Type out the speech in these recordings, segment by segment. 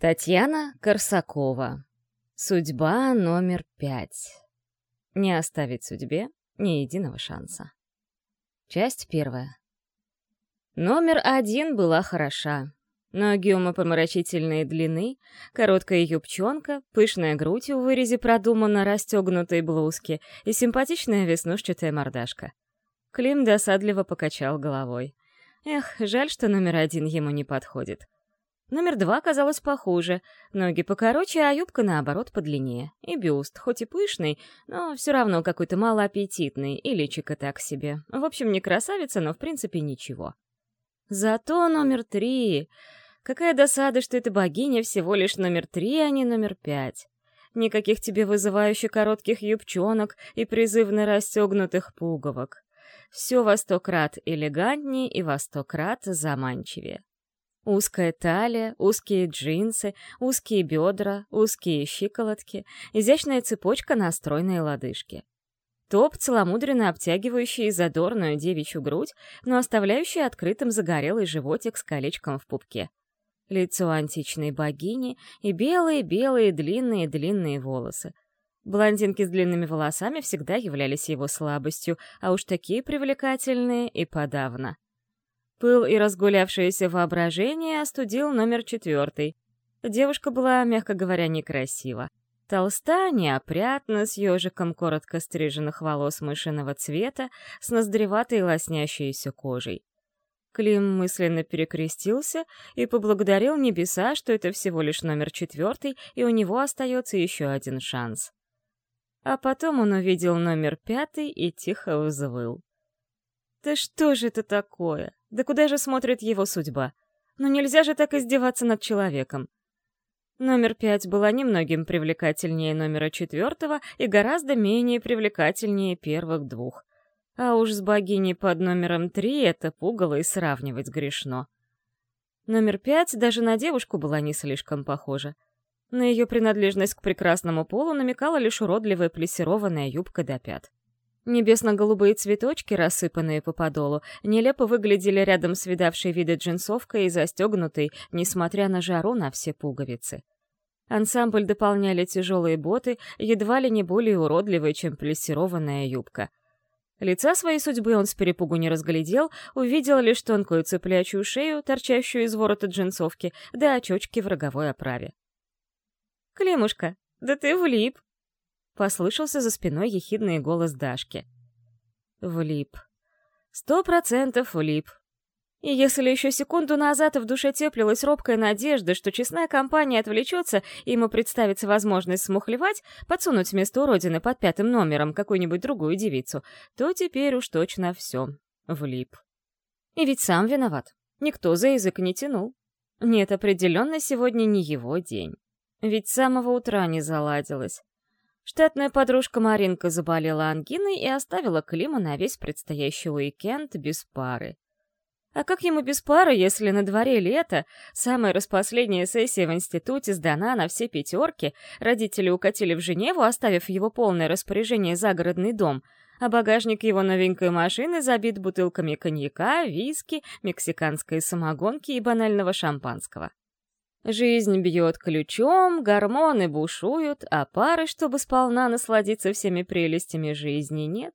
Татьяна Корсакова. Судьба номер пять. Не оставить судьбе ни единого шанса. Часть первая. Номер один была хороша. Ноги умопомрачительной длины, короткая юбчонка, пышная грудь в вырезе продуманно расстегнутой блузки и симпатичная веснушчатая мордашка. Клим досадливо покачал головой. Эх, жаль, что номер один ему не подходит. Номер два казалось похуже. Ноги покороче, а юбка, наоборот, подлиннее. И бюст, хоть и пышный, но все равно какой-то малоаппетитный, и личико так себе. В общем, не красавица, но в принципе ничего. Зато номер три... Какая досада, что эта богиня всего лишь номер три, а не номер пять. Никаких тебе вызывающих коротких юбчонок и призывно расстегнутых пуговок. Все во сто крат элегантнее и во сто крат заманчивее. Узкая талия, узкие джинсы, узкие бедра, узкие щиколотки, изящная цепочка на стройной лодыжке. Топ, целомудренно обтягивающий задорную девичью грудь, но оставляющий открытым загорелый животик с колечком в пупке. Лицо античной богини и белые-белые длинные-длинные волосы. Блондинки с длинными волосами всегда являлись его слабостью, а уж такие привлекательные и подавно. Пыл и разгулявшееся воображение остудил номер четвертый. Девушка была, мягко говоря, некрасива. Толста, неопрятна, с ежиком коротко стриженных волос мышиного цвета, с ноздреватой лоснящейся кожей. Клим мысленно перекрестился и поблагодарил небеса, что это всего лишь номер четвертый, и у него остается еще один шанс. А потом он увидел номер пятый и тихо взвыл. «Да что же это такое? Да куда же смотрит его судьба? Ну нельзя же так издеваться над человеком. Номер пять была немногим привлекательнее номера четвертого и гораздо менее привлекательнее первых двух. А уж с богиней под номером три это пугало и сравнивать грешно. Номер пять даже на девушку была не слишком похожа. На ее принадлежность к прекрасному полу намекала лишь уродливая плессированная юбка до пят. Небесно-голубые цветочки, рассыпанные по подолу, нелепо выглядели рядом с видавшей виды джинсовкой и застегнутой, несмотря на жару на все пуговицы. Ансамбль дополняли тяжелые боты, едва ли не более уродливые, чем плессированная юбка. Лица своей судьбы он с перепугу не разглядел, увидел лишь тонкую цыплячью шею, торчащую из ворота джинсовки, да очечки в роговой оправе. «Климушка, да ты влип!» Послышался за спиной ехидный голос Дашки. Влип. Сто процентов влип. И если еще секунду назад в душе теплилась робкая надежда, что честная компания отвлечется, и ему представится возможность смухлевать, подсунуть вместо уродины под пятым номером какую-нибудь другую девицу, то теперь уж точно все. Влип. И ведь сам виноват. Никто за язык не тянул. Нет, определенно сегодня не его день. Ведь с самого утра не заладилось. Штатная подружка Маринка заболела ангиной и оставила Клима на весь предстоящий уикенд без пары. А как ему без пары, если на дворе лето, самая распоследняя сессия в институте сдана на все пятерки, родители укатили в Женеву, оставив его полное распоряжение загородный дом, а багажник его новенькой машины забит бутылками коньяка, виски, мексиканской самогонки и банального шампанского. Жизнь бьет ключом, гормоны бушуют, а пары, чтобы сполна насладиться всеми прелестями жизни, нет.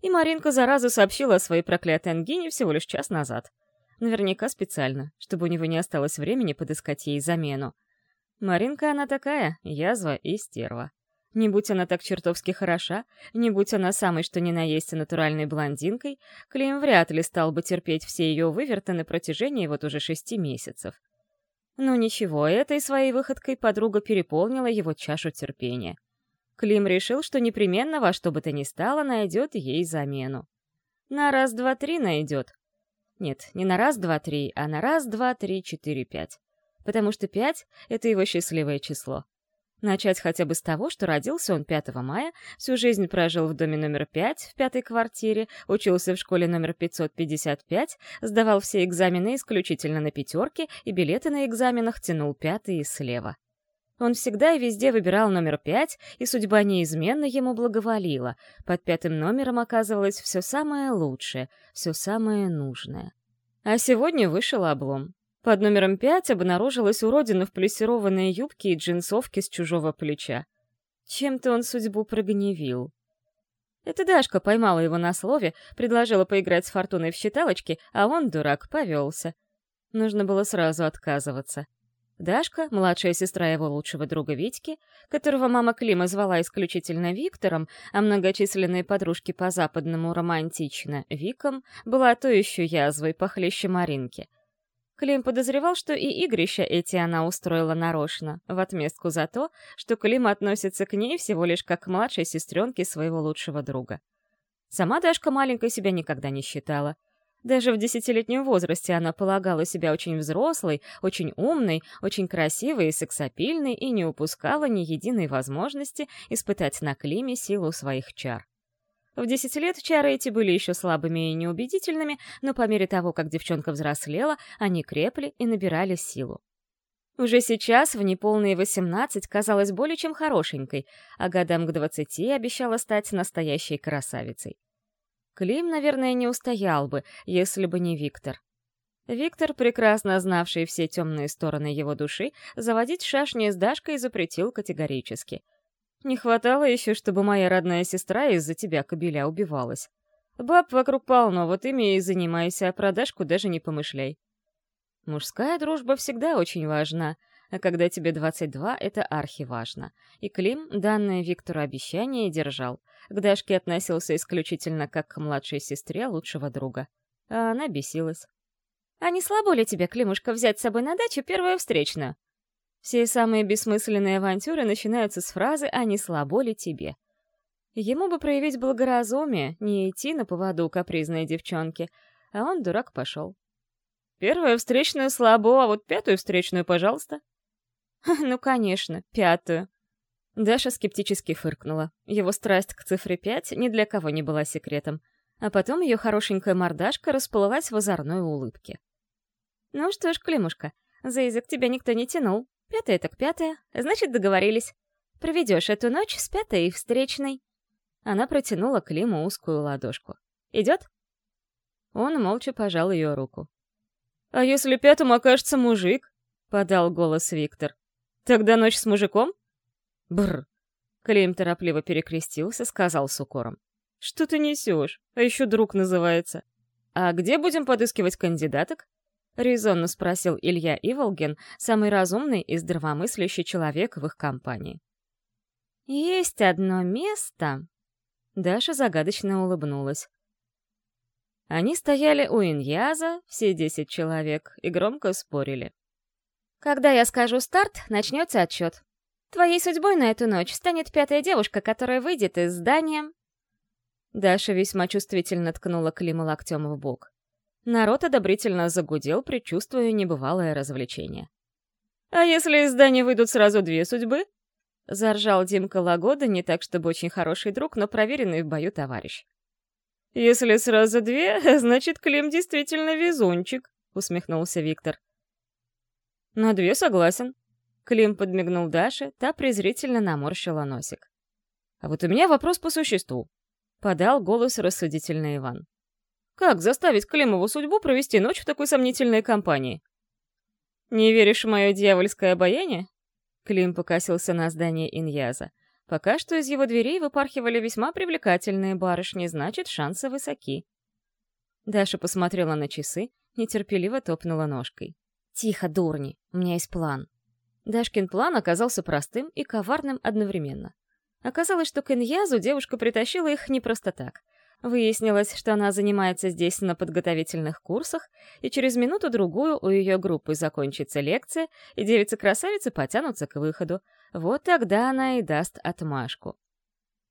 И Маринка заразу сообщила о своей проклятой ангине всего лишь час назад. Наверняка специально, чтобы у него не осталось времени подыскать ей замену. Маринка она такая, язва и стерва. Не будь она так чертовски хороша, не будь она самой что ни на есть натуральной блондинкой, Клим вряд ли стал бы терпеть все ее выверты на протяжении вот уже шести месяцев. Но ничего, этой своей выходкой подруга переполнила его чашу терпения. Клим решил, что непременно во что бы то ни стало найдет ей замену. На раз-два-три найдет. Нет, не на раз-два-три, а на раз-два-три-четыре-пять. Потому что пять — это его счастливое число. Начать хотя бы с того, что родился он 5 мая, всю жизнь прожил в доме номер 5 в пятой квартире, учился в школе номер 555, сдавал все экзамены исключительно на пятерки и билеты на экзаменах тянул пятые слева. Он всегда и везде выбирал номер пять, и судьба неизменно ему благоволила. Под пятым номером оказывалось все самое лучшее, все самое нужное. А сегодня вышел облом. Под номером пять обнаружилась уродина в плессированной юбке и джинсовке с чужого плеча. Чем-то он судьбу прогневил. Это Дашка поймала его на слове, предложила поиграть с Фортуной в считалочки, а он, дурак, повелся. Нужно было сразу отказываться. Дашка, младшая сестра его лучшего друга Витьки, которого мама Клима звала исключительно Виктором, а многочисленные подружки по-западному романтично — Виком, была то еще язвой похлеще Маринки. Клим подозревал, что и игрища эти она устроила нарочно, в отместку за то, что Клим относится к ней всего лишь как к младшей сестренке своего лучшего друга. Сама Дашка маленькой себя никогда не считала — даже в десятилетнем возрасте она полагала себя очень взрослой, очень умной, очень красивой и сексапильной и не упускала ни единой возможности испытать на Климе силу своих чар. В десять лет чары эти были еще слабыми и неубедительными, но по мере того, как девчонка взрослела, они крепли и набирали силу. Уже сейчас, в неполные восемнадцать, казалась более чем хорошенькой, а годам к двадцати обещала стать настоящей красавицей. Клим, наверное, не устоял бы, если бы не Виктор. Виктор, прекрасно знавший все темные стороны его души, заводить шашни с Дашкой запретил категорически. Не хватало еще, чтобы моя родная сестра из-за тебя, кобеля, убивалась. Баб вокруг полно, вот ими и занимайся, а про Дашку даже не помышляй. Мужская дружба всегда очень важна — а когда тебе 22, это архиважно. И Клим данное Виктору обещание держал. К Дашке относился исключительно как к младшей сестре лучшего друга. А она бесилась. «А не слабо ли тебе, Климушка, взять с собой на дачу первую встречную?» Все самые бессмысленные авантюры начинаются с фразы «А не слабо ли тебе?». Ему бы проявить благоразумие, не идти на поводу капризной девчонки, а он, дурак, пошел. «Первую встречную слабо, а вот пятую встречную, пожалуйста», «Ну, конечно, пятую». Даша скептически фыркнула. Его страсть к цифре пять ни для кого не была секретом. А потом ее хорошенькая мордашка расплылась в озорной улыбке. «Ну что ж, Климушка, за язык тебя никто не тянул. Пятая так пятая, значит, договорились. Проведешь эту ночь с пятой и встречной». Она протянула Климу узкую ладошку. «Идет?» Он молча пожал ее руку. «А если пятым окажется мужик?» — подал голос Виктор. Тогда ночь с мужиком? Бр. Клим торопливо перекрестился, сказал с укором. Что ты несешь? А еще друг называется. А где будем подыскивать кандидаток? Резонно спросил Илья Иволгин, самый разумный и здравомыслящий человек в их компании. «Есть одно место...» Даша загадочно улыбнулась. Они стояли у Иньяза, все десять человек, и громко спорили. Когда я скажу «старт», начнется отсчет. Твоей судьбой на эту ночь станет пятая девушка, которая выйдет из здания. Даша весьма чувствительно ткнула Клима локтем в бок. Народ одобрительно загудел, предчувствуя небывалое развлечение. «А если из здания выйдут сразу две судьбы?» Заржал Димка Лагода, не так чтобы очень хороший друг, но проверенный в бою товарищ. «Если сразу две, значит, Клим действительно везунчик», — усмехнулся Виктор. «На две согласен». Клим подмигнул Даше, та презрительно наморщила носик. «А вот у меня вопрос по существу», — подал голос рассудительный Иван. «Как заставить Климову судьбу провести ночь в такой сомнительной компании?» «Не веришь в мое дьявольское обаяние?» Клим покосился на здание Иньяза. Пока что из его дверей выпархивали весьма привлекательные барышни, значит, шансы высоки. Даша посмотрела на часы, нетерпеливо топнула ножкой. «Тихо, дурни, у меня есть план». Дашкин план оказался простым и коварным одновременно. Оказалось, что к Иньязу девушка притащила их не просто так. Выяснилось, что она занимается здесь на подготовительных курсах, и через минуту-другую у ее группы закончится лекция, и девицы-красавицы потянутся к выходу. Вот тогда она и даст отмашку.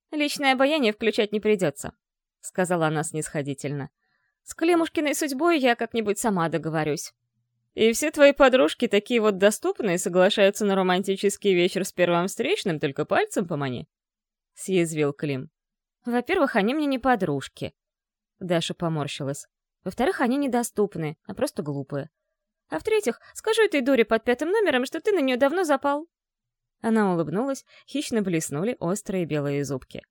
«Личное обаяние включать не придется», — сказала она снисходительно. «С Клемушкиной судьбой я как-нибудь сама договорюсь. И все твои подружки такие вот доступные соглашаются на романтический вечер с первым встречным, только пальцем помани?» — съязвил Клим. «Во-первых, они мне не подружки». Даша поморщилась. «Во-вторых, они недоступны, а просто глупые. А в-третьих, скажу этой дуре под пятым номером, что ты на нее давно запал». Она улыбнулась, хищно блеснули острые белые зубки.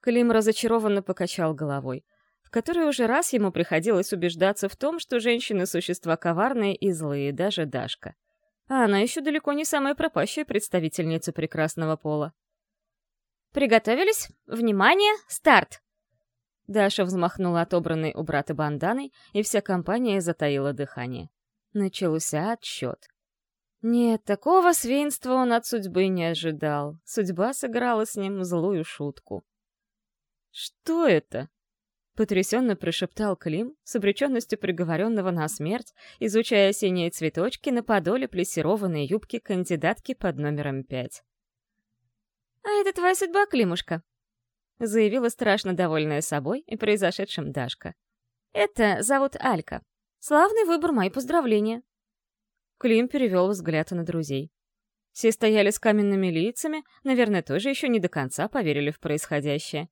Клим разочарованно покачал головой. в которой уже раз ему приходилось убеждаться в том, что женщины — существа коварные и злые, даже Дашка. А она еще далеко не самая пропащая представительница прекрасного пола. «Приготовились? Внимание! Старт!» Даша взмахнула отобранной у брата банданой, и вся компания затаила дыхание. Начался отсчет. Нет, такого свинства он от судьбы не ожидал. Судьба сыграла с ним злую шутку. «Что это?» — потрясенно прошептал Клим, с обреченностью приговоренного на смерть, изучая синие цветочки на подоле плессированной юбки кандидатки под номером пять. «А это твоя судьба, Климушка», — заявила страшно довольная собой и произошедшим Дашка. «Это зовут Алька. Славный выбор, мои поздравления». Клим перевел взгляд на друзей. Все стояли с каменными лицами, наверное, тоже еще не до конца поверили в происходящее.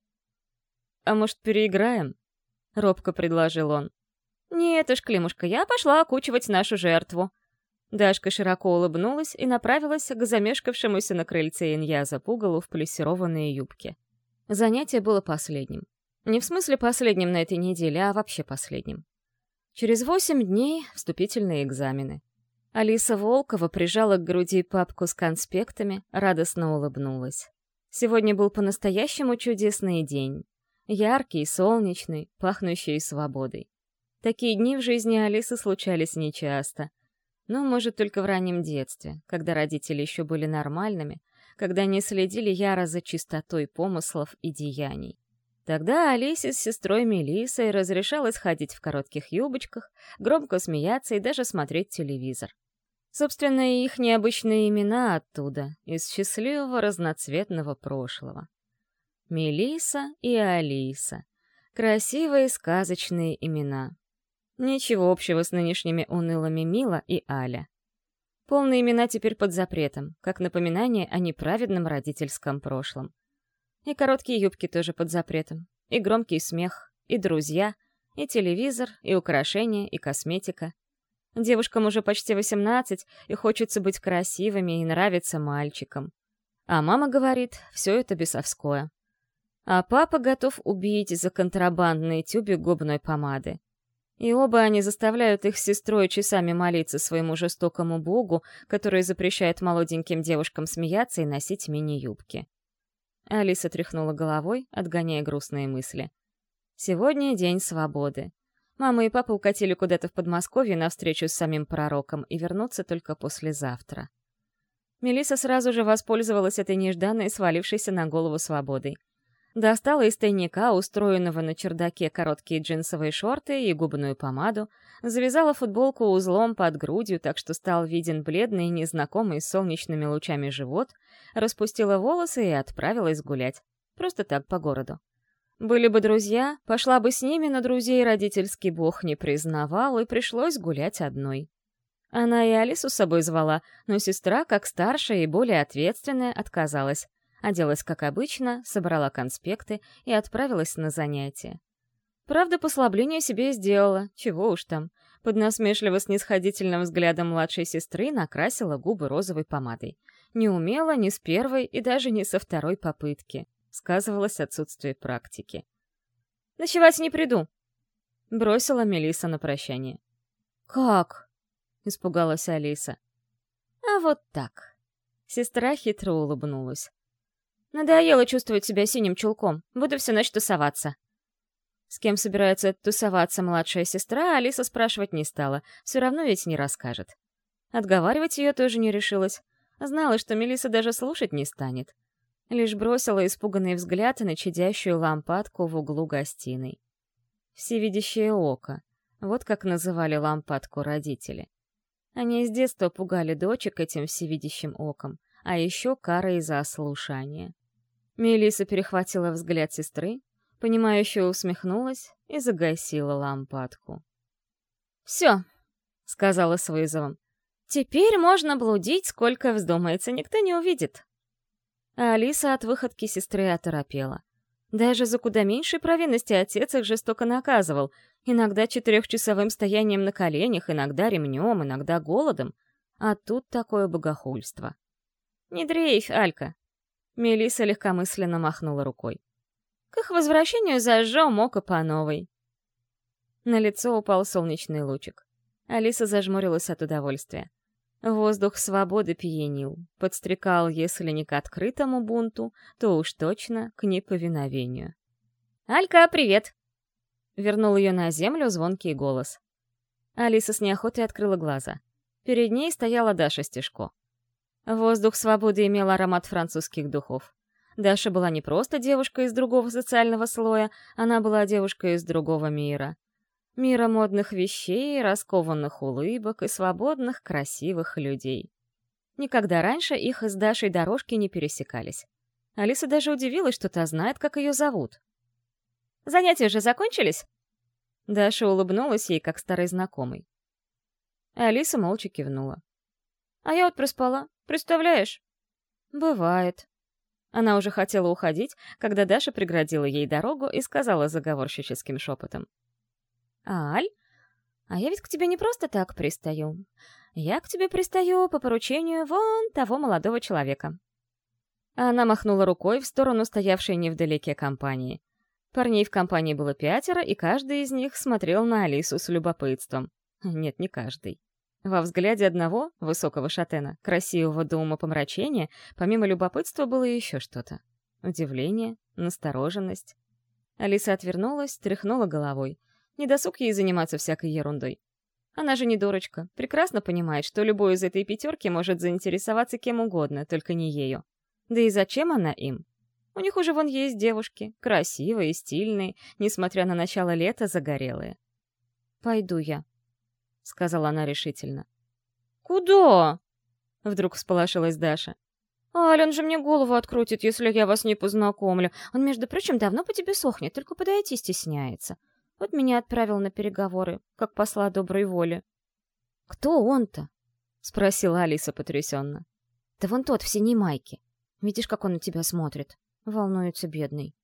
«А может, переиграем?» — робко предложил он. «Нет уж, Климушка, я пошла окучивать нашу жертву». Дашка широко улыбнулась и направилась к замешкавшемуся на крыльце Иньяза пугалу в плессированные юбки. Занятие было последним. Не в смысле последним на этой неделе, а вообще последним. Через восемь дней — вступительные экзамены. Алиса Волкова прижала к груди папку с конспектами, радостно улыбнулась. Сегодня был по-настоящему чудесный день. Яркий, солнечный, пахнущий свободой. Такие дни в жизни Алисы случались нечасто. Ну, может, только в раннем детстве, когда родители еще были нормальными, когда не следили яро за чистотой помыслов и деяний. Тогда Алисе с сестрой Мелиссой разрешалось ходить в коротких юбочках, громко смеяться и даже смотреть телевизор. Собственно, их необычные имена оттуда, из счастливого разноцветного прошлого. Мелиса и Алиса. Красивые сказочные имена. Ничего общего с нынешними унылыми Мила и Аля. Полные имена теперь под запретом, как напоминание о неправедном родительском прошлом. И короткие юбки тоже под запретом, и громкий смех, и друзья, и телевизор, и украшения, и косметика. Девушкам уже почти 18, и хочется быть красивыми и нравиться мальчикам. А мама говорит, все это бесовское а папа готов убить за контрабандный тюбик губной помады. И оба они заставляют их с сестрой часами молиться своему жестокому богу, который запрещает молоденьким девушкам смеяться и носить мини-юбки. Алиса тряхнула головой, отгоняя грустные мысли. Сегодня день свободы. Мама и папа укатили куда-то в Подмосковье на встречу с самим пророком и вернутся только послезавтра. Мелиса сразу же воспользовалась этой нежданной свалившейся на голову свободой. Достала из тайника, устроенного на чердаке, короткие джинсовые шорты и губную помаду, завязала футболку узлом под грудью, так что стал виден бледный незнакомый с солнечными лучами живот, распустила волосы и отправилась гулять. Просто так, по городу. Были бы друзья, пошла бы с ними, но друзей родительский бог не признавал, и пришлось гулять одной. Она и Алису с собой звала, но сестра, как старшая и более ответственная, отказалась оделась как обычно, собрала конспекты и отправилась на занятия. Правда, послабление себе сделала, чего уж там. Под насмешливо-снисходительным взглядом младшей сестры накрасила губы розовой помадой. Не умела ни с первой и даже не со второй попытки. Сказывалось отсутствие практики. «Ночевать не приду», — бросила Мелиса на прощание. «Как?» — испугалась Алиса. «А вот так». Сестра хитро улыбнулась. Надоело чувствовать себя синим чулком. Буду всю ночь тусоваться. С кем собирается тусоваться младшая сестра, Алиса спрашивать не стала. Все равно ведь не расскажет. Отговаривать ее тоже не решилась. Знала, что Мелиса даже слушать не станет. Лишь бросила испуганный взгляд на чадящую лампадку в углу гостиной. Всевидящее око. Вот как называли лампадку родители. Они с детства пугали дочек этим всевидящим оком, а еще карой за ослушание. Мелиса перехватила взгляд сестры, понимающе усмехнулась и загасила лампадку. «Все», — сказала с вызовом. «Теперь можно блудить, сколько вздумается, никто не увидит». А Алиса от выходки сестры оторопела. Даже за куда меньшей провинности отец их жестоко наказывал, иногда четырехчасовым стоянием на коленях, иногда ремнем, иногда голодом. А тут такое богохульство. «Не дрейфь, Алька, Мелиса легкомысленно махнула рукой. «К их возвращению зажжем око по новой». На лицо упал солнечный лучик. Алиса зажмурилась от удовольствия. Воздух свободы пьянил, подстрекал, если не к открытому бунту, то уж точно к неповиновению. «Алька, привет!» Вернул ее на землю звонкий голос. Алиса с неохотой открыла глаза. Перед ней стояла Даша Стешко. Воздух свободы имел аромат французских духов. Даша была не просто девушка из другого социального слоя, она была девушка из другого мира мира модных вещей, раскованных улыбок и свободных, красивых людей. Никогда раньше их с Дашей дорожки не пересекались. Алиса даже удивилась, что та знает, как ее зовут. «Занятия же закончились?» Даша улыбнулась ей, как старый знакомый. Алиса молча кивнула. «А я вот проспала, представляешь?» «Бывает». Она уже хотела уходить, когда Даша преградила ей дорогу и сказала заговорщическим шепотом. «Аль, а я ведь к тебе не просто так пристаю. Я к тебе пристаю по поручению вон того молодого человека». Она махнула рукой в сторону стоявшей невдалеке компании. Парней в компании было пятеро, и каждый из них смотрел на Алису с любопытством. Нет, не каждый. Во взгляде одного, высокого шатена, красивого до умопомрачения, помимо любопытства было еще что-то. Удивление, настороженность. Алиса отвернулась, тряхнула головой. Не досуг ей заниматься всякой ерундой. Она же не дурочка, прекрасно понимает, что любой из этой пятерки может заинтересоваться кем угодно, только не ею. Да и зачем она им? У них уже вон есть девушки, красивые, стильные, несмотря на начало лета, загорелые. «Пойду я», — сказала она решительно. «Куда?» — вдруг всполошилась Даша. «Аль, он же мне голову открутит, если я вас не познакомлю. Он, между прочим, давно по тебе сохнет, только подойти стесняется. Вот меня отправил на переговоры, как посла доброй воли. «Кто он-то?» — спросила Алиса потрясенно. «Да вон тот в синей майке. Видишь, как он на тебя смотрит. Волнуется бедный».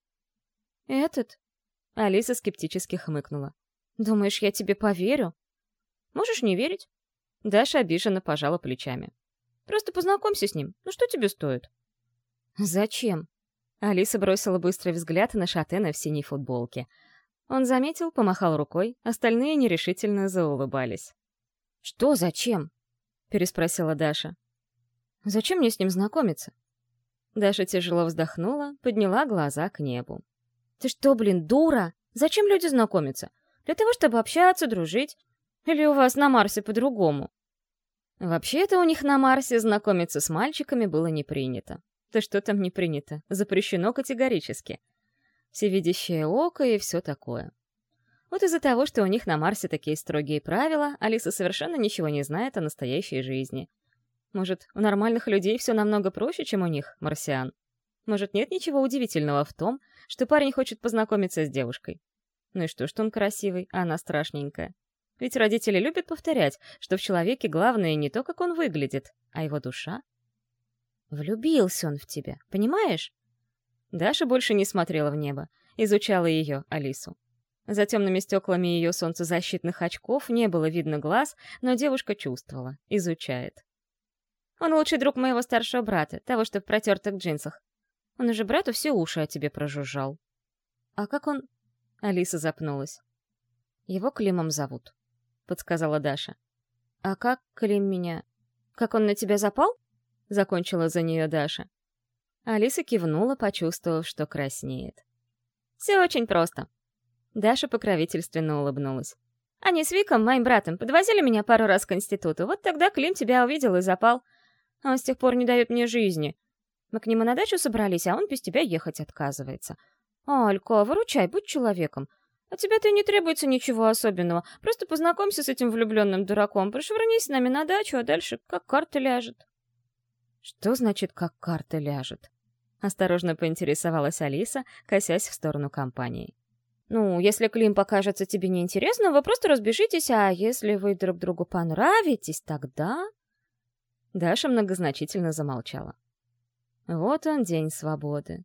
«Этот?» — Алиса скептически хмыкнула. «Думаешь, я тебе поверю?» «Можешь не верить». Даша обиженно пожала плечами. «Просто познакомься с ним. Ну что тебе стоит?» «Зачем?» Алиса бросила быстрый взгляд на Шатена в синей футболке — он заметил, помахал рукой, остальные нерешительно заулыбались. «Что, зачем?» — переспросила Даша. «Зачем мне с ним знакомиться?» Даша тяжело вздохнула, подняла глаза к небу. «Ты что, блин, дура? Зачем люди знакомятся? Для того, чтобы общаться, дружить? Или у вас на Марсе по-другому?» Вообще-то у них на Марсе знакомиться с мальчиками было не принято. Да что там не принято? Запрещено категорически — всевидящее око и все такое. Вот из-за того, что у них на Марсе такие строгие правила, Алиса совершенно ничего не знает о настоящей жизни. Может, у нормальных людей все намного проще, чем у них, марсиан? Может, нет ничего удивительного в том, что парень хочет познакомиться с девушкой? Ну и что, что он красивый, а она страшненькая? Ведь родители любят повторять, что в человеке главное не то, как он выглядит, а его душа. Влюбился он в тебя, понимаешь? Даша больше не смотрела в небо, изучала ее, Алису. За темными стеклами ее солнцезащитных очков не было видно глаз, но девушка чувствовала, изучает. «Он лучший друг моего старшего брата, того, что в протертых джинсах. Он уже брату все уши о тебе прожужжал». «А как он...» Алиса запнулась. «Его Климом зовут», — подсказала Даша. «А как Клим меня... Как он на тебя запал?» — закончила за нее Даша. Алиса кивнула, почувствовав, что краснеет. «Все очень просто». Даша покровительственно улыбнулась. «Они с Виком, моим братом, подвозили меня пару раз к институту. Вот тогда Клим тебя увидел и запал. Он с тех пор не дает мне жизни. Мы к нему на дачу собрались, а он без тебя ехать отказывается. Алька, выручай, будь человеком. От тебя-то и не требуется ничего особенного. Просто познакомься с этим влюбленным дураком, прошвырнись с нами на дачу, а дальше как карта ляжет». «Что значит, как карта ляжет?» Осторожно поинтересовалась Алиса, косясь в сторону компании. «Ну, если Клим покажется тебе неинтересным, вы просто разбежитесь, а если вы друг другу понравитесь, тогда...» Даша многозначительно замолчала. Вот он, день свободы.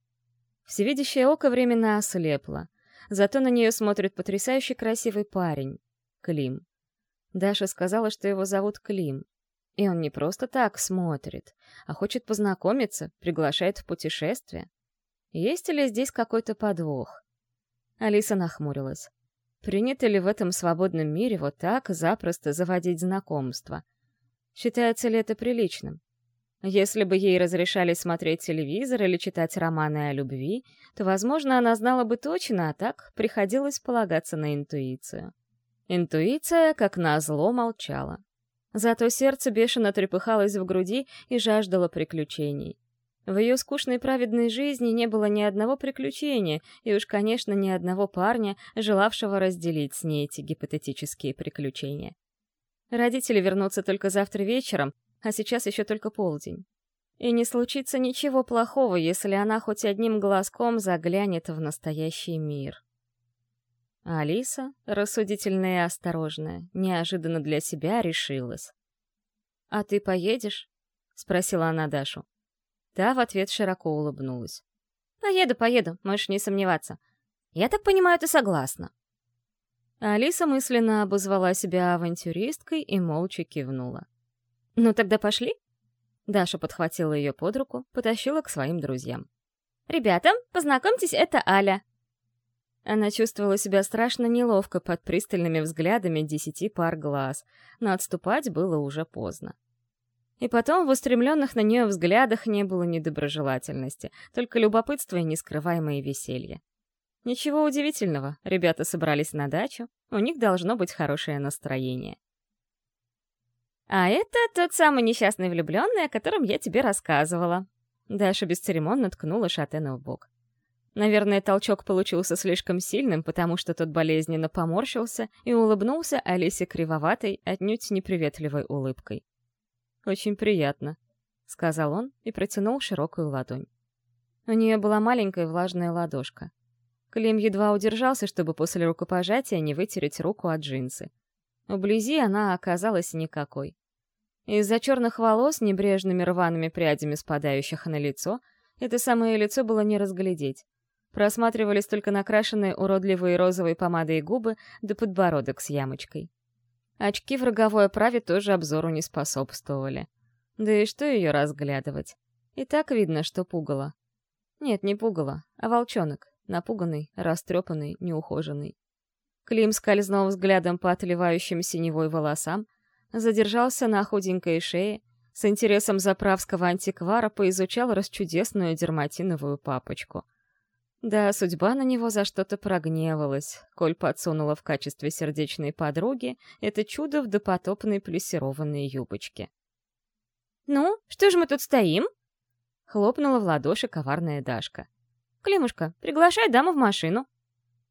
Всевидящее око временно ослепло, зато на нее смотрит потрясающе красивый парень — Клим. Даша сказала, что его зовут Клим, и он не просто так смотрит, а хочет познакомиться, приглашает в путешествие. Есть ли здесь какой-то подвох? Алиса нахмурилась. Принято ли в этом свободном мире вот так запросто заводить знакомства? Считается ли это приличным? Если бы ей разрешали смотреть телевизор или читать романы о любви, то, возможно, она знала бы точно, а так приходилось полагаться на интуицию. Интуиция, как назло, молчала. Зато сердце бешено трепыхалось в груди и жаждало приключений. В ее скучной праведной жизни не было ни одного приключения, и уж, конечно, ни одного парня, желавшего разделить с ней эти гипотетические приключения. Родители вернутся только завтра вечером, а сейчас еще только полдень. И не случится ничего плохого, если она хоть одним глазком заглянет в настоящий мир. Алиса, рассудительная и осторожная, неожиданно для себя решилась. «А ты поедешь?» — спросила она Дашу. Та в ответ широко улыбнулась. «Поеду, поеду, можешь не сомневаться. Я так понимаю, ты согласна?» Алиса мысленно обозвала себя авантюристкой и молча кивнула. «Ну тогда пошли?» Даша подхватила ее под руку, потащила к своим друзьям. «Ребята, познакомьтесь, это Аля». Она чувствовала себя страшно неловко под пристальными взглядами десяти пар глаз, но отступать было уже поздно. И потом в устремленных на нее взглядах не было недоброжелательности, только любопытство и нескрываемое веселье. Ничего удивительного, ребята собрались на дачу, у них должно быть хорошее настроение. «А это тот самый несчастный влюбленный, о котором я тебе рассказывала». Даша бесцеремонно ткнула Шатена в бок. Наверное, толчок получился слишком сильным, потому что тот болезненно поморщился и улыбнулся Алисе кривоватой, отнюдь неприветливой улыбкой. «Очень приятно», — сказал он и протянул широкую ладонь. У нее была маленькая влажная ладошка. Клим едва удержался, чтобы после рукопожатия не вытереть руку от джинсы. Вблизи она оказалась никакой. Из-за черных волос, небрежными рваными прядями спадающих на лицо, это самое лицо было не разглядеть. Просматривались только накрашенные уродливые розовой помадой губы да подбородок с ямочкой. Очки в роговой оправе тоже обзору не способствовали. Да и что ее разглядывать? И так видно, что пугало. Нет, не пугало, а волчонок, напуганный, растрепанный, неухоженный. Клим скользнул взглядом по отливающим синевой волосам, задержался на худенькой шее, с интересом заправского антиквара поизучал расчудесную дерматиновую папочку. Да, судьба на него за что-то прогневалась, коль подсунула в качестве сердечной подруги это чудо в допотопной плессированной юбочке. «Ну, что же мы тут стоим?» — хлопнула в ладоши коварная Дашка. «Климушка, приглашай даму в машину».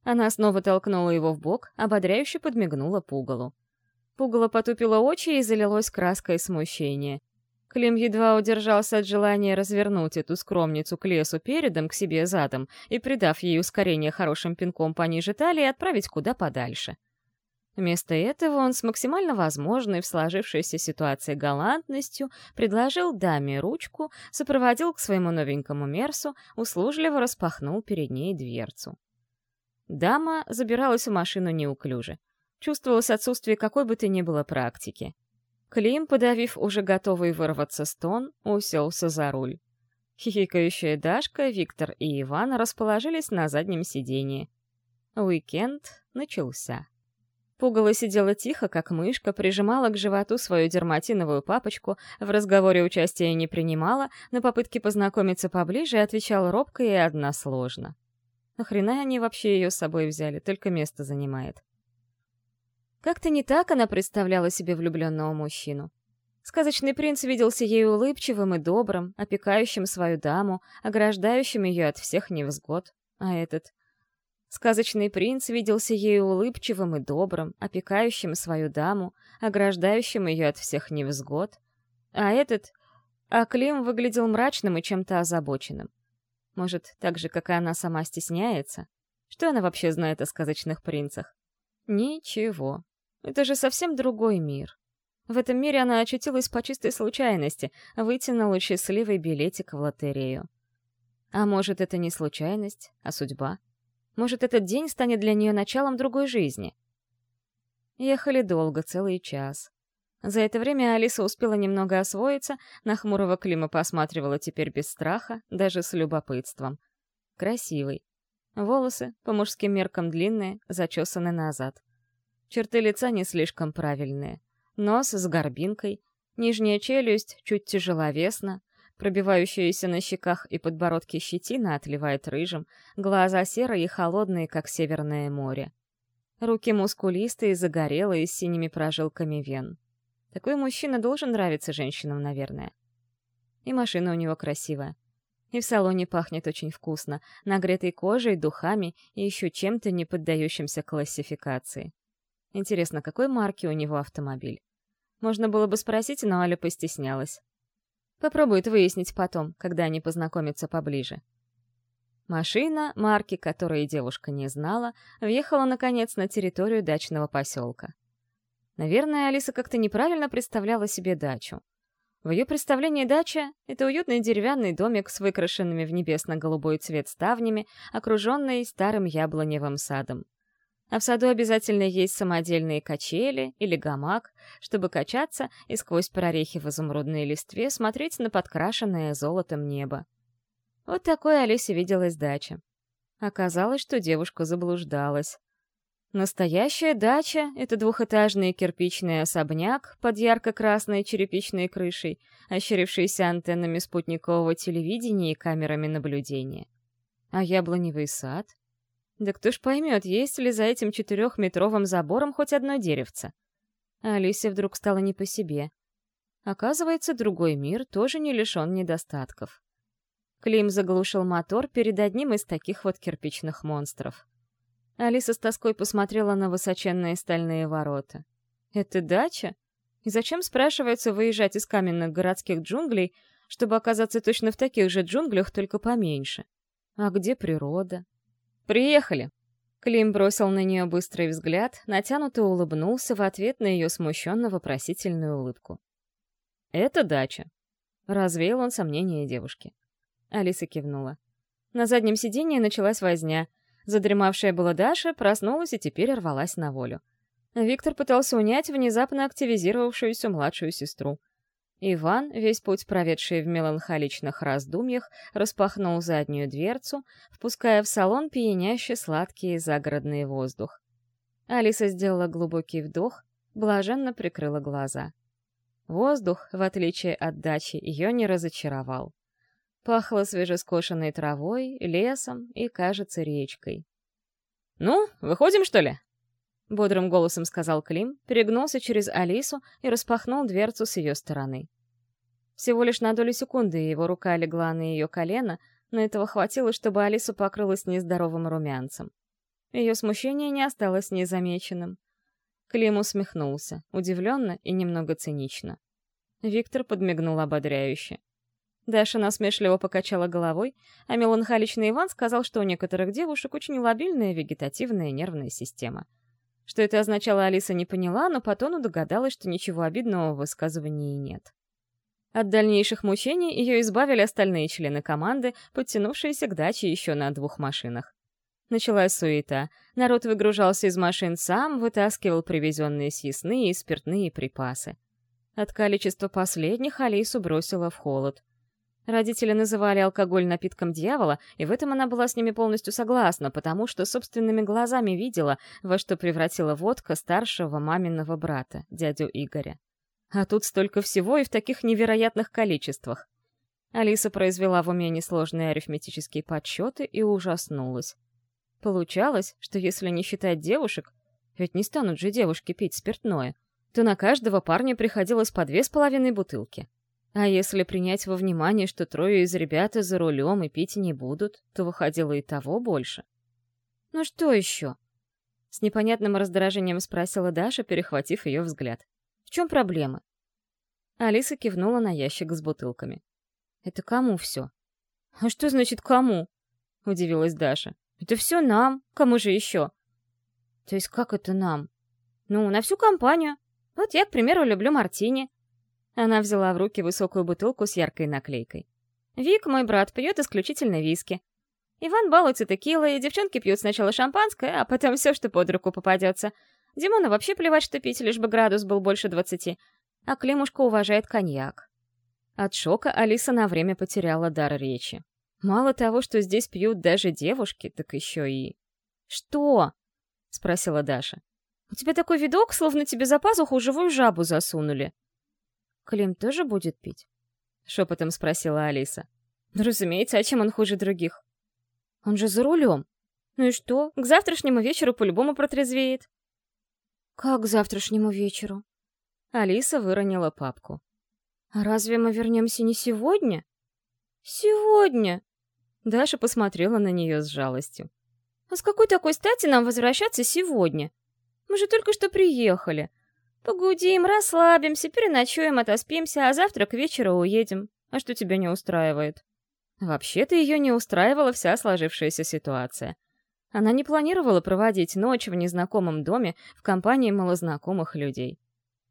Она снова толкнула его в бок, ободряюще подмигнула пугалу. Пугало потупило очи и залилось краской смущения. Клим едва удержался от желания развернуть эту скромницу к лесу передом, к себе задом, и, придав ей ускорение хорошим пинком пониже талии, отправить куда подальше. Вместо этого он с максимально возможной в сложившейся ситуации галантностью предложил даме ручку, сопроводил к своему новенькому мерсу, услужливо распахнул перед ней дверцу. Дама забиралась в машину неуклюже. Чувствовалось отсутствие какой бы то ни было практики. Клим, подавив уже готовый вырваться стон, уселся за руль. Хихикающая Дашка, Виктор и Иван расположились на заднем сиденье. Уикенд начался. Пугало сидела тихо, как мышка, прижимала к животу свою дерматиновую папочку, в разговоре участия не принимала, на попытки познакомиться поближе отвечала робко и односложно. Нахрена они вообще ее с собой взяли, только место занимает. Как-то не так она представляла себе влюбленного мужчину. Сказочный принц виделся ей улыбчивым и добрым, опекающим свою даму, ограждающим ее от всех невзгод. А этот... Сказочный принц виделся ей улыбчивым и добрым, опекающим свою даму, ограждающим ее от всех невзгод. А этот... А Клим выглядел мрачным и чем-то озабоченным. Может, так же, как и она сама стесняется? Что она вообще знает о сказочных принцах? Ничего. Это же совсем другой мир. В этом мире она очутилась по чистой случайности, вытянула счастливый билетик в лотерею. А может, это не случайность, а судьба? Может, этот день станет для нее началом другой жизни? Ехали долго, целый час. За это время Алиса успела немного освоиться, на хмурого Клима посматривала теперь без страха, даже с любопытством. Красивый. Волосы, по мужским меркам длинные, зачесаны назад. Черты лица не слишком правильные. Нос с горбинкой, нижняя челюсть чуть тяжеловесна, пробивающаяся на щеках и подбородке щетина отливает рыжим, глаза серые и холодные, как северное море. Руки мускулистые, загорелые, с синими прожилками вен. Такой мужчина должен нравиться женщинам, наверное. И машина у него красивая. И в салоне пахнет очень вкусно, нагретой кожей, духами и еще чем-то не поддающимся классификации. Интересно, какой марки у него автомобиль? Можно было бы спросить, но Аля постеснялась. Попробует выяснить потом, когда они познакомятся поближе. Машина, марки которой девушка не знала, въехала, наконец, на территорию дачного поселка. Наверное, Алиса как-то неправильно представляла себе дачу. В ее представлении дача — это уютный деревянный домик с выкрашенными в небесно-голубой цвет ставнями, окруженный старым яблоневым садом. А в саду обязательно есть самодельные качели или гамак, чтобы качаться и сквозь прорехи в изумрудной листве смотреть на подкрашенное золотом небо. Вот такой Алисе виделась дача. Оказалось, что девушка заблуждалась. Настоящая дача — это двухэтажный кирпичный особняк под ярко-красной черепичной крышей, ощерившийся антеннами спутникового телевидения и камерами наблюдения. А яблоневый сад? Да кто ж поймет, есть ли за этим четырехметровым забором хоть одно деревце? А Алисе вдруг стало не по себе. Оказывается, другой мир тоже не лишен недостатков. Клим заглушил мотор перед одним из таких вот кирпичных монстров. Алиса с тоской посмотрела на высоченные стальные ворота. «Это дача? И зачем, спрашивается, выезжать из каменных городских джунглей, чтобы оказаться точно в таких же джунглях, только поменьше? А где природа?» «Приехали!» Клим бросил на нее быстрый взгляд, натянуто улыбнулся в ответ на ее смущенно-вопросительную улыбку. «Это дача», — развеял он сомнения девушки. Алиса кивнула. На заднем сиденье началась возня — Задремавшая была Даша проснулась и теперь рвалась на волю. Виктор пытался унять внезапно активизировавшуюся младшую сестру. Иван, весь путь проведший в меланхоличных раздумьях, распахнул заднюю дверцу, впуская в салон пьянящий сладкий загородный воздух. Алиса сделала глубокий вдох, блаженно прикрыла глаза. Воздух, в отличие от дачи, ее не разочаровал. Пахло свежескошенной травой, лесом и, кажется, речкой. «Ну, выходим, что ли?» — бодрым голосом сказал Клим, перегнулся через Алису и распахнул дверцу с ее стороны. Всего лишь на долю секунды его рука легла на ее колено, но этого хватило, чтобы Алиса покрылась нездоровым румянцем. Ее смущение не осталось незамеченным. Клим усмехнулся, удивленно и немного цинично. Виктор подмигнул ободряюще. Даша насмешливо покачала головой, а меланхоличный Иван сказал, что у некоторых девушек очень лобильная вегетативная нервная система. Что это означало, Алиса не поняла, но по тону догадалась, что ничего обидного в высказывании нет. От дальнейших мучений ее избавили остальные члены команды, подтянувшиеся к даче еще на двух машинах. Началась суета. Народ выгружался из машин сам, вытаскивал привезенные съестные и спиртные припасы. От количества последних Алису бросила в холод. Родители называли алкоголь напитком дьявола, и в этом она была с ними полностью согласна, потому что собственными глазами видела, во что превратила водка старшего маминого брата, дядю Игоря. А тут столько всего и в таких невероятных количествах. Алиса произвела в уме несложные арифметические подсчеты и ужаснулась. Получалось, что если не считать девушек, ведь не станут же девушки пить спиртное, то на каждого парня приходилось по две с половиной бутылки. А если принять во внимание, что трое из ребят за рулем и пить не будут, то выходило и того больше. «Ну что еще?» С непонятным раздражением спросила Даша, перехватив ее взгляд. «В чем проблема?» Алиса кивнула на ящик с бутылками. «Это кому все?» «А что значит «кому»?» — удивилась Даша. «Это все нам. Кому же еще?» «То есть как это нам?» «Ну, на всю компанию. Вот я, к примеру, люблю мартини. Она взяла в руки высокую бутылку с яркой наклейкой. «Вик, мой брат, пьет исключительно виски. Иван балуется текилой, девчонки пьют сначала шампанское, а потом все, что под руку попадется. Димону вообще плевать, что пить, лишь бы градус был больше двадцати. А Климушка уважает коньяк». От шока Алиса на время потеряла дар речи. Мало того, что здесь пьют даже девушки, так еще и... «Что?» — спросила Даша. «У тебя такой видок, словно тебе за пазуху живую жабу засунули». «Клим тоже будет пить?» — шепотом спросила Алиса. «Ну, разумеется, а чем он хуже других?» «Он же за рулем. Ну и что? К завтрашнему вечеру по-любому протрезвеет». «Как к завтрашнему вечеру?» Алиса выронила папку. «А разве мы вернемся не сегодня?» «Сегодня!» Даша посмотрела на нее с жалостью. «А с какой такой стати нам возвращаться сегодня? Мы же только что приехали. Погудим, расслабимся, переночуем, отоспимся, а завтра к вечеру уедем. А что тебя не устраивает?» Вообще-то ее не устраивала вся сложившаяся ситуация. Она не планировала проводить ночь в незнакомом доме в компании малознакомых людей.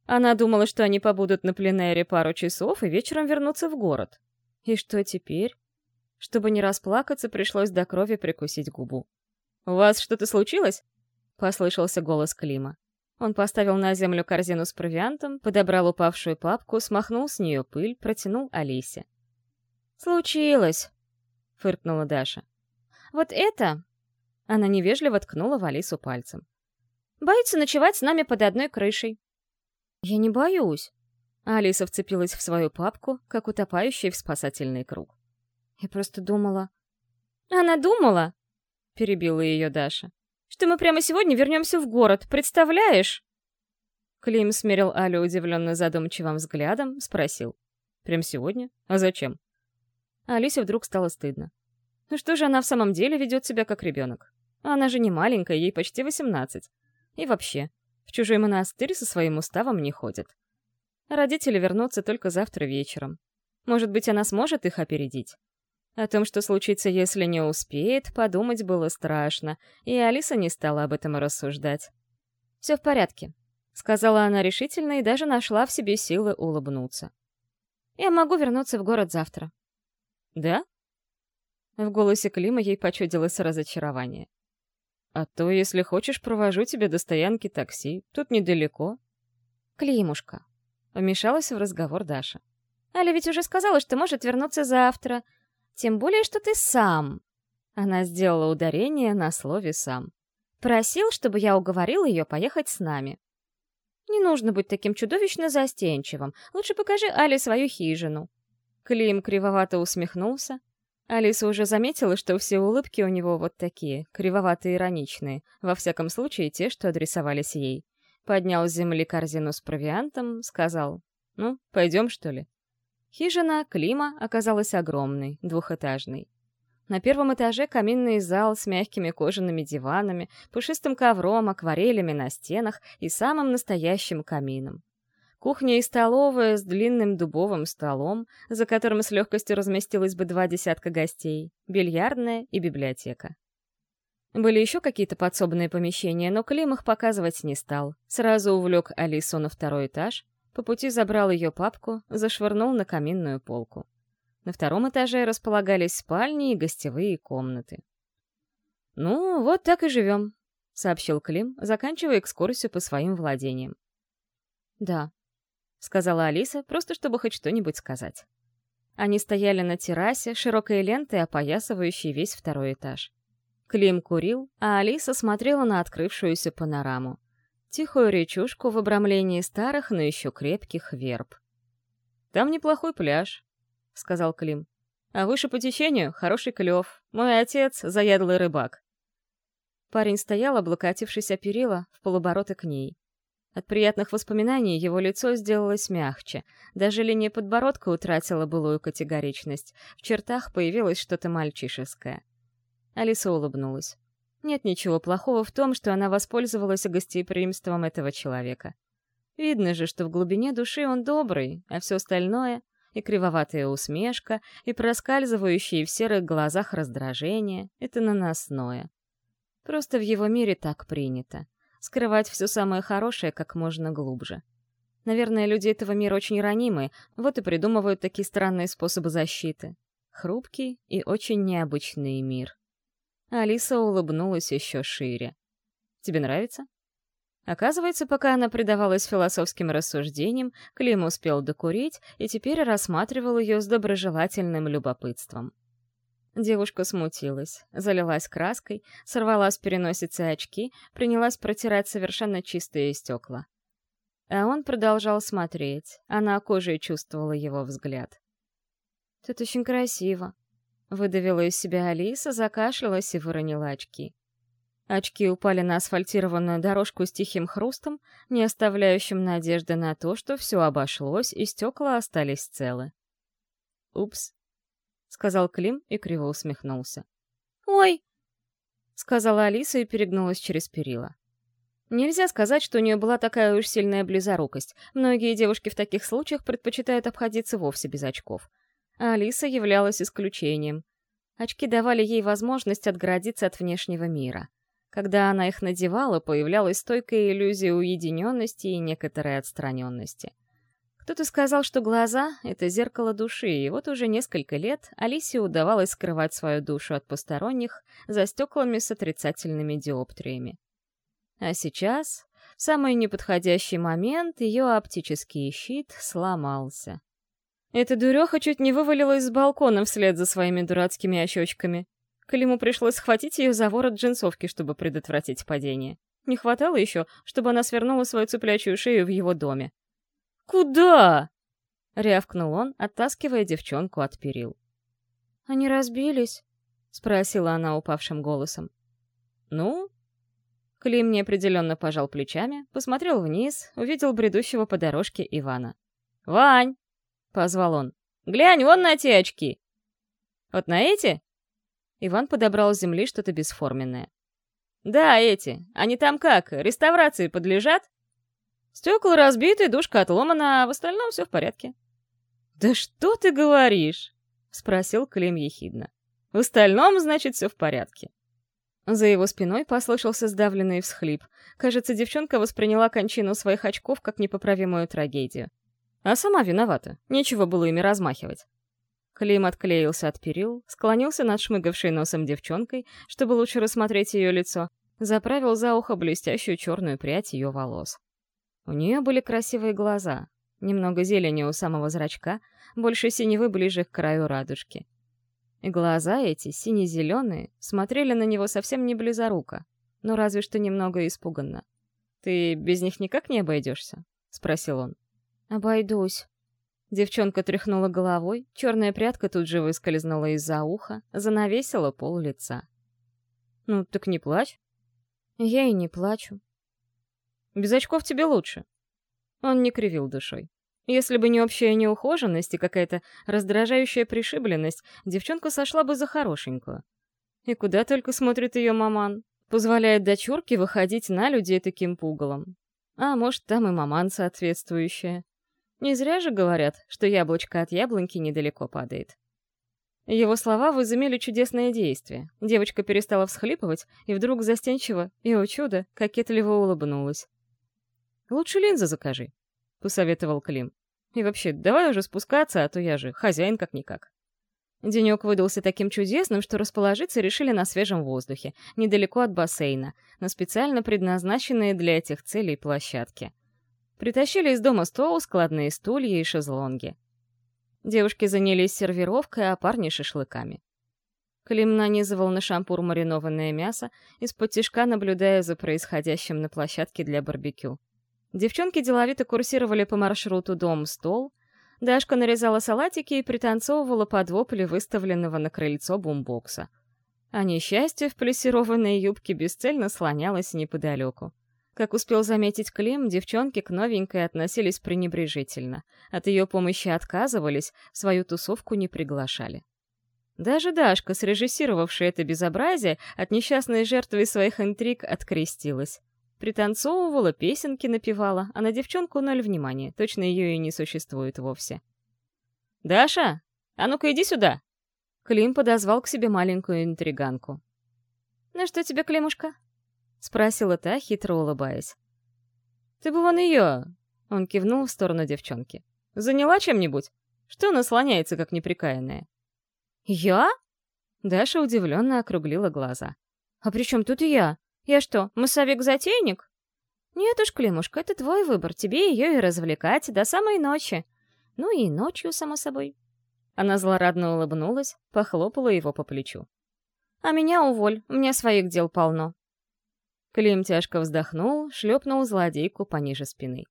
Она думала, что они побудут на пленэре пару часов и вечером вернутся в город. И что теперь? Чтобы не расплакаться, пришлось до крови прикусить губу. «У вас что-то случилось?» — послышался голос Клима. Он поставил на землю корзину с провиантом, подобрал упавшую папку, смахнул с нее пыль, протянул Алисе. «Случилось!» — фыркнула Даша. «Вот это...» — она невежливо ткнула в Алису пальцем. «Боится ночевать с нами под одной крышей». «Я не боюсь». Алиса вцепилась в свою папку, как утопающий в спасательный круг. «Я просто думала...» «Она думала?» — перебила ее Даша. «Что мы прямо сегодня вернемся в город, представляешь?» Клим смерил Алю удивленно задумчивым взглядом, спросил. «Прям сегодня? А зачем?» Алисе вдруг стало стыдно. Ну что же она в самом деле ведет себя как ребенок? Она же не маленькая, ей почти восемнадцать. И вообще, в чужой монастырь со своим уставом не ходит. Родители вернутся только завтра вечером. Может быть, она сможет их опередить? О том, что случится, если не успеет, подумать было страшно, и Алиса не стала об этом рассуждать. «Все в порядке», — сказала она решительно и даже нашла в себе силы улыбнуться. «Я могу вернуться в город завтра. «Да?» В голосе Клима ей почудилось разочарование. «А то, если хочешь, провожу тебя до стоянки такси. Тут недалеко». «Климушка», — вмешалась в разговор Даша. «Аля ведь уже сказала, что может вернуться завтра. Тем более, что ты сам». Она сделала ударение на слове «сам». «Просил, чтобы я уговорил ее поехать с нами». «Не нужно быть таким чудовищно застенчивым. Лучше покажи Але свою хижину». Клим кривовато усмехнулся. Алиса уже заметила, что все улыбки у него вот такие, кривовато-ироничные, во всяком случае те, что адресовались ей. Поднял с земли корзину с провиантом, сказал, «Ну, пойдем, что ли?» Хижина Клима оказалась огромной, двухэтажной. На первом этаже каминный зал с мягкими кожаными диванами, пушистым ковром, акварелями на стенах и самым настоящим камином. Кухня и столовая с длинным дубовым столом, за которым с легкостью разместилось бы два десятка гостей, бильярдная и библиотека. Были еще какие-то подсобные помещения, но Клим их показывать не стал. Сразу увлек Алису на второй этаж, по пути забрал ее папку, зашвырнул на каминную полку. На втором этаже располагались спальни и гостевые комнаты. «Ну, вот так и живем», — сообщил Клим, заканчивая экскурсию по своим владениям. «Да, — сказала Алиса, просто чтобы хоть что-нибудь сказать. Они стояли на террасе, широкой лентой, опоясывающей весь второй этаж. Клим курил, а Алиса смотрела на открывшуюся панораму. Тихую речушку в обрамлении старых, но еще крепких верб. «Там неплохой пляж», — сказал Клим. «А выше по течению — хороший клев. Мой отец — заядлый рыбак». Парень стоял, облокотившись о перила, в полоборота к ней. От приятных воспоминаний его лицо сделалось мягче. Даже линия подбородка утратила былую категоричность. В чертах появилось что-то мальчишеское. Алиса улыбнулась. Нет ничего плохого в том, что она воспользовалась гостеприимством этого человека. Видно же, что в глубине души он добрый, а все остальное — и кривоватая усмешка, и проскальзывающие в серых глазах раздражение — это наносное. Просто в его мире так принято скрывать все самое хорошее как можно глубже. Наверное, люди этого мира очень ранимы, вот и придумывают такие странные способы защиты. Хрупкий и очень необычный мир. Алиса улыбнулась еще шире. «Тебе нравится?» Оказывается, пока она предавалась философским рассуждениям, Клим успел докурить и теперь рассматривал ее с доброжелательным любопытством. Девушка смутилась, залилась краской, сорвала с переносицы очки, принялась протирать совершенно чистые стекла. А он продолжал смотреть, она кожей чувствовала его взгляд. «Тут очень красиво», — выдавила из себя Алиса, закашлялась и выронила очки. Очки упали на асфальтированную дорожку с тихим хрустом, не оставляющим надежды на то, что все обошлось и стекла остались целы. «Упс», — сказал Клим и криво усмехнулся. «Ой!» — сказала Алиса и перегнулась через перила. Нельзя сказать, что у нее была такая уж сильная близорукость. Многие девушки в таких случаях предпочитают обходиться вовсе без очков. А Алиса являлась исключением. Очки давали ей возможность отгородиться от внешнего мира. Когда она их надевала, появлялась стойкая иллюзия уединенности и некоторой отстраненности. Кто-то сказал, что глаза — это зеркало души, и вот уже несколько лет Алисе удавалось скрывать свою душу от посторонних за стеклами с отрицательными диоптриями. А сейчас, в самый неподходящий момент, ее оптический щит сломался. Эта дуреха чуть не вывалилась с балкона вслед за своими дурацкими ощечками. Климу пришлось схватить ее за ворот джинсовки, чтобы предотвратить падение. Не хватало еще, чтобы она свернула свою цыплячью шею в его доме. «Куда?» — рявкнул он, оттаскивая девчонку от перил. «Они разбились?» — спросила она упавшим голосом. «Ну?» Клим неопределенно пожал плечами, посмотрел вниз, увидел бредущего по дорожке Ивана. «Вань!» — позвал он. «Глянь, вон на те очки!» «Вот на эти?» Иван подобрал с земли что-то бесформенное. «Да, эти. Они там как, реставрации подлежат?» Стекла разбиты, душка отломана, а в остальном все в порядке. «Да что ты говоришь?» — спросил Клим ехидно. «В остальном, значит, все в порядке». За его спиной послышался сдавленный всхлип. Кажется, девчонка восприняла кончину своих очков как непоправимую трагедию. А сама виновата, нечего было ими размахивать. Клим отклеился от перил, склонился над шмыгавшей носом девчонкой, чтобы лучше рассмотреть ее лицо, заправил за ухо блестящую черную прядь ее волос. У нее были красивые глаза, немного зелени у самого зрачка, больше синевы ближе к краю радужки. И глаза эти, сине-зеленые, смотрели на него совсем не близоруко, но разве что немного испуганно. «Ты без них никак не обойдешься?» — спросил он. «Обойдусь». Девчонка тряхнула головой, черная прядка тут же выскользнула из-за уха, занавесила пол лица. «Ну, так не плачь». «Я и не плачу», без очков тебе лучше. Он не кривил душой. Если бы не общая неухоженность и какая-то раздражающая пришибленность, девчонка сошла бы за хорошенькую. И куда только смотрит ее маман. Позволяет дочурке выходить на людей таким пугалом. А может, там и маман соответствующая. Не зря же говорят, что яблочко от яблоньки недалеко падает. Его слова возымели чудесное действие. Девочка перестала всхлипывать и вдруг застенчиво и, о чудо, кокетливо улыбнулась. «Лучше линзы закажи», — посоветовал Клим. «И вообще, давай уже спускаться, а то я же хозяин как-никак». Денек выдался таким чудесным, что расположиться решили на свежем воздухе, недалеко от бассейна, на специально предназначенные для этих целей площадке. Притащили из дома стол, складные стулья и шезлонги. Девушки занялись сервировкой, а парни — шашлыками. Клим нанизывал на шампур маринованное мясо, из-под тишка наблюдая за происходящим на площадке для барбекю. Девчонки деловито курсировали по маршруту «Дом-стол», Дашка нарезала салатики и пританцовывала под вопли выставленного на крыльцо бумбокса. А несчастье в плессированной юбке бесцельно слонялось неподалеку. Как успел заметить Клим, девчонки к новенькой относились пренебрежительно. От ее помощи отказывались, свою тусовку не приглашали. Даже Дашка, срежиссировавшая это безобразие, от несчастной жертвы своих интриг открестилась. Пританцовывала, песенки напевала, а на девчонку ноль внимания, точно ее и не существует вовсе. «Даша, а ну-ка иди сюда!» Клим подозвал к себе маленькую интриганку. «Ну что тебе, Климушка?» — спросила та, хитро улыбаясь. «Ты бы вон ее!» — он кивнул в сторону девчонки. «Заняла чем-нибудь? Что она слоняется, как неприкаянная?» «Я?» Даша удивленно округлила глаза. «А при чем тут я? Я что, массовик-затейник? Нет уж, Климушка, это твой выбор, тебе ее и развлекать до самой ночи. Ну и ночью, само собой. Она злорадно улыбнулась, похлопала его по плечу. «А меня уволь, меня своих дел полно». Клим тяжко вздохнул, шлепнул злодейку пониже спины.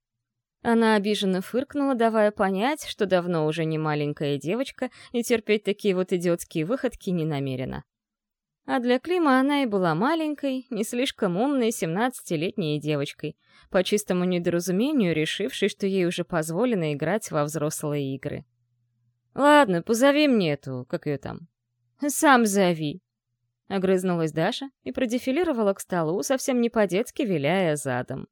Она обиженно фыркнула, давая понять, что давно уже не маленькая девочка и терпеть такие вот идиотские выходки не намерена. А для Клима она и была маленькой, не слишком умной, семнадцатилетней девочкой, по чистому недоразумению решившей, что ей уже позволено играть во взрослые игры. «Ладно, позови мне эту, как ее там». «Сам зови», — огрызнулась Даша и продефилировала к столу, совсем не по-детски виляя задом.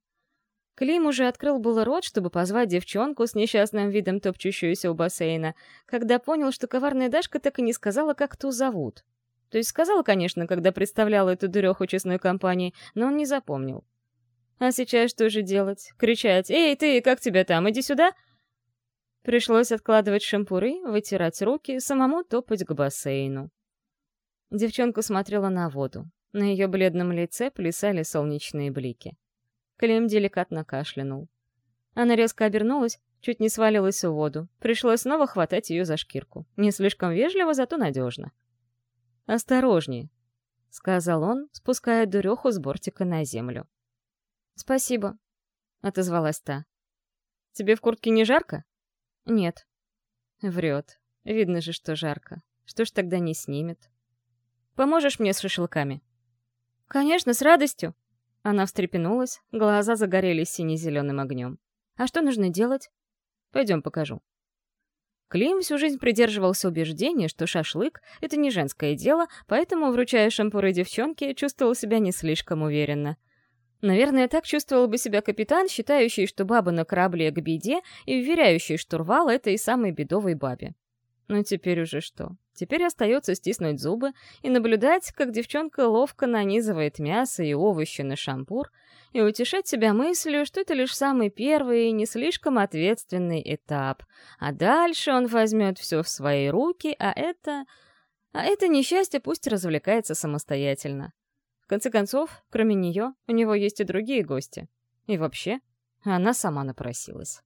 Клим уже открыл было рот, чтобы позвать девчонку с несчастным видом топчущуюся у бассейна, когда понял, что коварная Дашка так и не сказала, как ту зовут. То есть сказала, конечно, когда представляла эту дуреху честной компании, но он не запомнил. А сейчас что же делать? Кричать «Эй, ты, как тебя там? Иди сюда!» Пришлось откладывать шампуры, вытирать руки, самому топать к бассейну. Девчонка смотрела на воду. На ее бледном лице плясали солнечные блики. Клим деликатно кашлянул. Она резко обернулась, чуть не свалилась в воду. Пришлось снова хватать ее за шкирку. Не слишком вежливо, зато надежно. «Осторожнее», — сказал он, спуская дуреху с бортика на землю. «Спасибо», — отозвалась та. «Тебе в куртке не жарко?» «Нет». Врет. Видно же, что жарко. Что ж тогда не снимет? «Поможешь мне с шашлыками?» «Конечно, с радостью!» Она встрепенулась, глаза загорелись сине-зеленым огнем. «А что нужно делать?» «Пойдем покажу». Клим всю жизнь придерживался убеждения, что шашлык — это не женское дело, поэтому, вручая шампуры девчонке, чувствовал себя не слишком уверенно. Наверное, так чувствовал бы себя капитан, считающий, что баба на корабле к беде и уверяющий штурвал этой самой бедовой бабе. Но теперь уже что? Теперь остается стиснуть зубы и наблюдать, как девчонка ловко нанизывает мясо и овощи на шампур, и утешать себя мыслью, что это лишь самый первый и не слишком ответственный этап, а дальше он возьмет все в свои руки, а это... А это несчастье пусть развлекается самостоятельно. В конце концов, кроме нее, у него есть и другие гости. И вообще, она сама напросилась.